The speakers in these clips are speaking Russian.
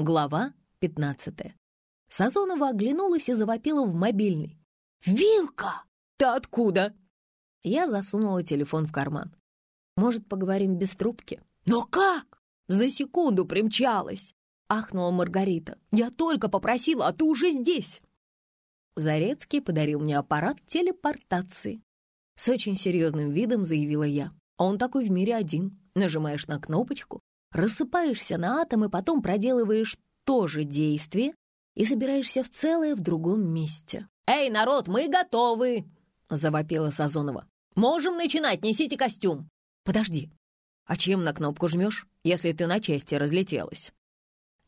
Глава 15. Сазонова оглянулась и завопила в мобильный. «Вилка! Ты откуда?» Я засунула телефон в карман. «Может, поговорим без трубки?» «Но как? За секунду примчалась!» — ахнула Маргарита. «Я только попросила, а ты уже здесь!» Зарецкий подарил мне аппарат телепортации. С очень серьезным видом заявила я. Он такой в мире один. Нажимаешь на кнопочку, рассыпаешься на атомы, потом проделываешь то же действие и собираешься в целое в другом месте. «Эй, народ, мы готовы!» — завопила Сазонова. «Можем начинать, несите костюм!» «Подожди, а чем на кнопку жмешь, если ты на части разлетелась?»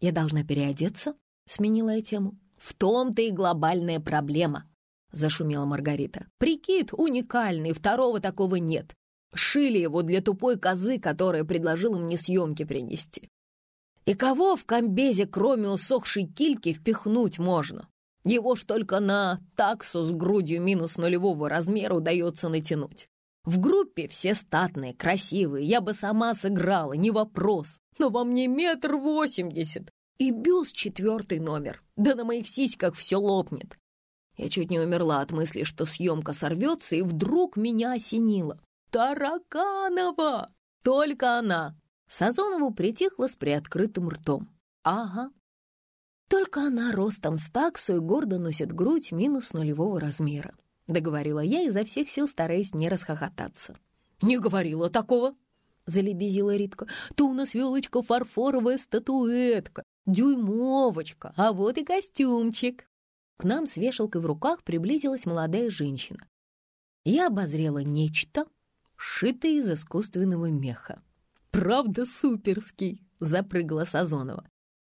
«Я должна переодеться?» — сменила я тему. «В том-то и глобальная проблема», — зашумела Маргарита. «Прикид уникальный, второго такого нет. Шили его для тупой козы, которая предложила мне съемки принести. И кого в комбезе, кроме усохшей кильки, впихнуть можно? Его ж только на таксу с грудью минус нулевого размера удается натянуть. В группе все статные, красивые, я бы сама сыграла, не вопрос. Но во мне метр восемьдесят и бюст четвертый номер. Да на моих сиськах все лопнет. Я чуть не умерла от мысли, что съемка сорвется, и вдруг меня осенило. Тараканова! Только она! Сазонову притихла с приоткрытым ртом. Ага. Только она ростом с таксу и гордо носит грудь минус нулевого размера. Договорила я изо всех сил, стараясь не расхохотаться. «Не говорила такого!» — залебезила Ритка. «То у нас, Вилочка, фарфоровая статуэтка, дюймовочка, а вот и костюмчик!» К нам с вешалкой в руках приблизилась молодая женщина. Я обозрела нечто, сшитое из искусственного меха. «Правда суперский!» — запрыгала Сазонова.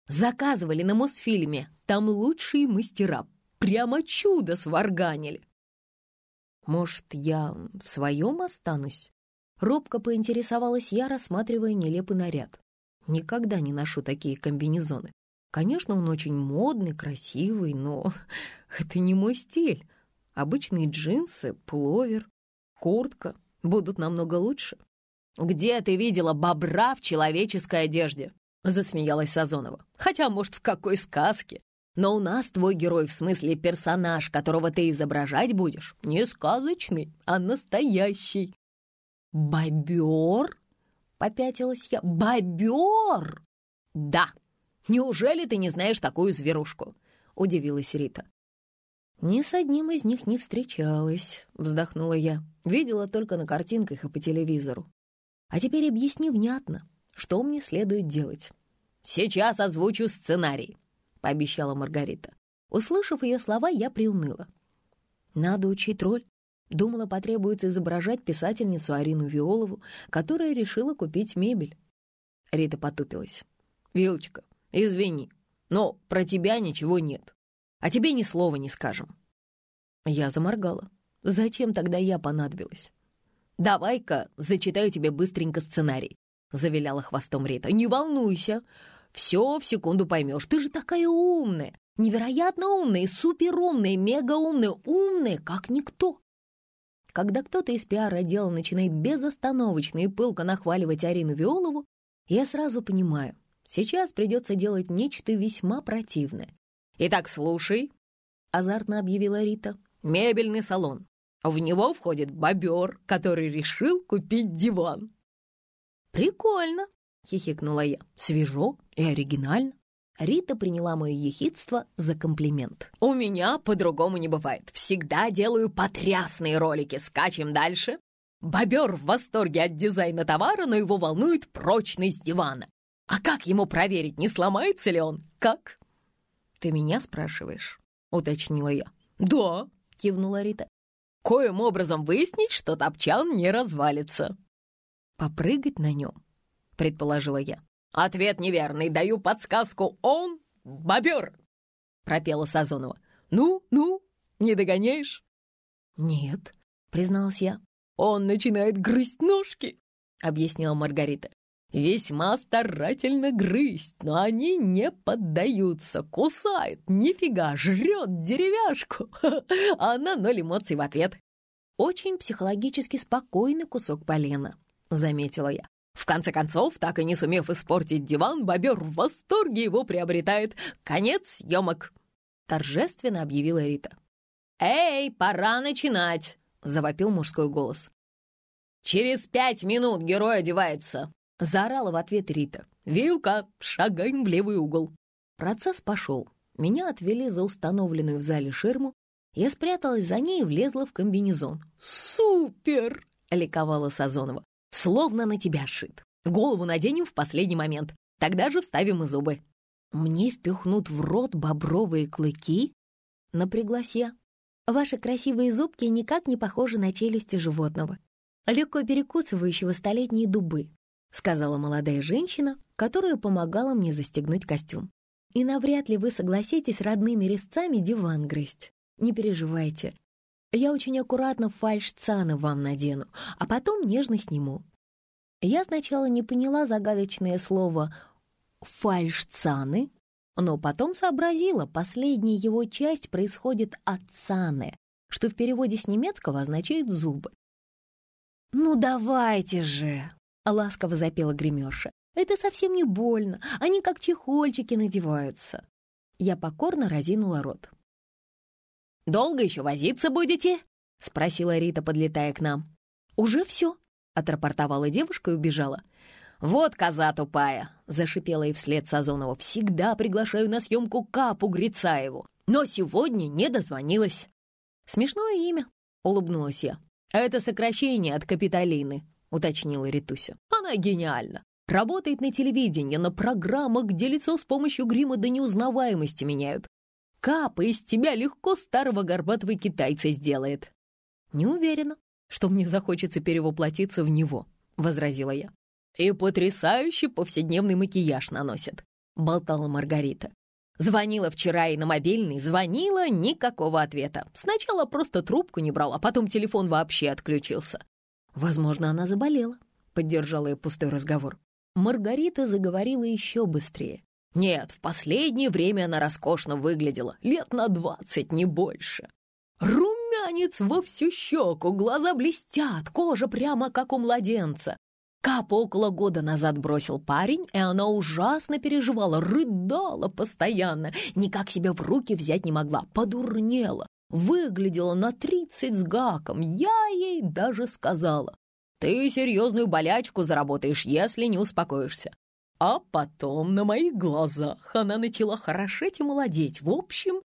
«Заказывали на Мосфильме, там лучшие мастера, прямо чудо сварганили!» «Может, я в своем останусь?» Робко поинтересовалась я, рассматривая нелепый наряд. Никогда не ношу такие комбинезоны. Конечно, он очень модный, красивый, но это не мой стиль. Обычные джинсы, пловер, куртка будут намного лучше. «Где ты видела бобра в человеческой одежде?» — засмеялась Сазонова. «Хотя, может, в какой сказке? Но у нас твой герой, в смысле персонаж, которого ты изображать будешь, не сказочный, а настоящий». «Бобер?» — попятилась я. «Бобер?» «Да. Неужели ты не знаешь такую зверушку?» — удивилась Рита. «Ни с одним из них не встречалась», — вздохнула я. Видела только на картинках и по телевизору. А теперь объясни внятно, что мне следует делать. «Сейчас озвучу сценарий», — пообещала Маргарита. Услышав ее слова, я приуныла. «Надо учить роль». Думала, потребуется изображать писательницу Арину Виолову, которая решила купить мебель. Рита потупилась. «Вилочка, извини, но про тебя ничего нет. А тебе ни слова не скажем». Я заморгала. Зачем тогда я понадобилась? «Давай-ка зачитаю тебе быстренько сценарий», — завиляла хвостом Рита. «Не волнуйся, все в секунду поймешь. Ты же такая умная, невероятно умная суперумная, мегаумная, умная, как никто». Когда кто-то из пиар-отдела начинает безостановочно и пылко нахваливать Арину Виолову, я сразу понимаю, сейчас придется делать нечто весьма противное. «Итак, слушай», — азартно объявила Рита, — «мебельный салон. В него входит бобер, который решил купить диван. «Прикольно!» — хихикнула я. «Свежо и оригинально». Рита приняла мое ехидство за комплимент. «У меня по-другому не бывает. Всегда делаю потрясные ролики. Скачем дальше». Бобер в восторге от дизайна товара, но его волнует прочность дивана. А как ему проверить, не сломается ли он? Как? «Ты меня спрашиваешь?» — уточнила я. «Да», — кивнула Рита коим образом выяснить, что топчан не развалится. «Попрыгать на нем?» — предположила я. «Ответ неверный. Даю подсказку. Он бобер!» — пропела Сазонова. «Ну, ну, не догоняешь?» «Нет», — призналась я. «Он начинает грызть ножки», — объяснила Маргарита. «Весьма старательно грызть, но они не поддаются, кусает, нифига, жрет деревяшку, а она ноль эмоций в ответ. Очень психологически спокойный кусок полена, заметила я. В конце концов, так и не сумев испортить диван, бобер в восторге его приобретает. Конец съемок!» — торжественно объявила Рита. «Эй, пора начинать!» — завопил мужской голос. «Через пять минут герой одевается!» — заорала в ответ Рита. «Вилка, шагаем в левый угол!» Процесс пошел. Меня отвели за установленную в зале ширму. Я спряталась за ней и влезла в комбинезон. «Супер!» — ликовала Сазонова. «Словно на тебя шит. Голову наденем в последний момент. Тогда же вставим и зубы». «Мне впихнут в рот бобровые клыки?» — напряглась я. «Ваши красивые зубки никак не похожи на челюсти животного, легко перекусывающего столетние дубы», — сказала молодая женщина, которая помогала мне застегнуть костюм. И навряд ли вы согласитесь родными резцами диван грызть. Не переживайте. Я очень аккуратно фальш-цаны вам надену, а потом нежно сниму. Я сначала не поняла загадочное слово «фальш-цаны», но потом сообразила, последняя его часть происходит от «цаны», что в переводе с немецкого означает «зубы». «Ну давайте же!» — ласково запела гримерша. Это совсем не больно, они как чехольчики надеваются. Я покорно разинула рот. «Долго еще возиться будете?» — спросила Рита, подлетая к нам. «Уже все», — отрапортовала девушка и убежала. «Вот коза тупая!» — зашипела ей вслед Сазонова. «Всегда приглашаю на съемку Капу Грицаеву, но сегодня не дозвонилась». «Смешное имя», — улыбнулась я. «Это сокращение от Капитолины», — уточнила Ритуся. «Она гениальна. Работает на телевидении, на программах, где лицо с помощью грима до неузнаваемости меняют. Капа из тебя легко старого горбатого китайца сделает. Не уверена, что мне захочется перевоплотиться в него, — возразила я. И потрясающий повседневный макияж наносит, — болтала Маргарита. Звонила вчера и на мобильный, звонила, никакого ответа. Сначала просто трубку не брала, а потом телефон вообще отключился. Возможно, она заболела, — поддержала я пустой разговор. Маргарита заговорила еще быстрее. Нет, в последнее время она роскошно выглядела, лет на двадцать, не больше. Румянец во всю щеку, глаза блестят, кожа прямо как у младенца. Капа около года назад бросил парень, и она ужасно переживала, рыдала постоянно, никак себя в руки взять не могла, подурнела, выглядела на тридцать с гаком. Я ей даже сказала, ты серьезную болячку заработаешь, если не успокоишься. А потом на моих глазах она начала хорошеть и молодеть. В общем,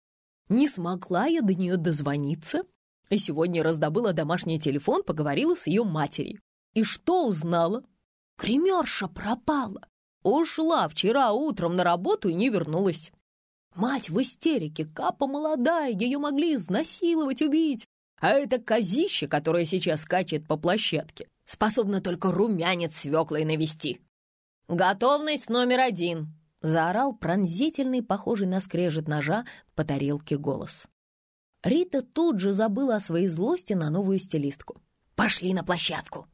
не смогла я до нее дозвониться. И сегодня раздобыла домашний телефон, поговорила с ее матерью. И что узнала? Кремерша пропала. Ушла вчера утром на работу и не вернулась. Мать в истерике, капа молодая, ее могли изнасиловать, убить. А это козище, которое сейчас скачет по площадке способна только румянец свеклой навести. «Готовность номер один!» — заорал пронзительный, похожий на скрежет ножа по тарелке голос. Рита тут же забыла о своей злости на новую стилистку. «Пошли на площадку!»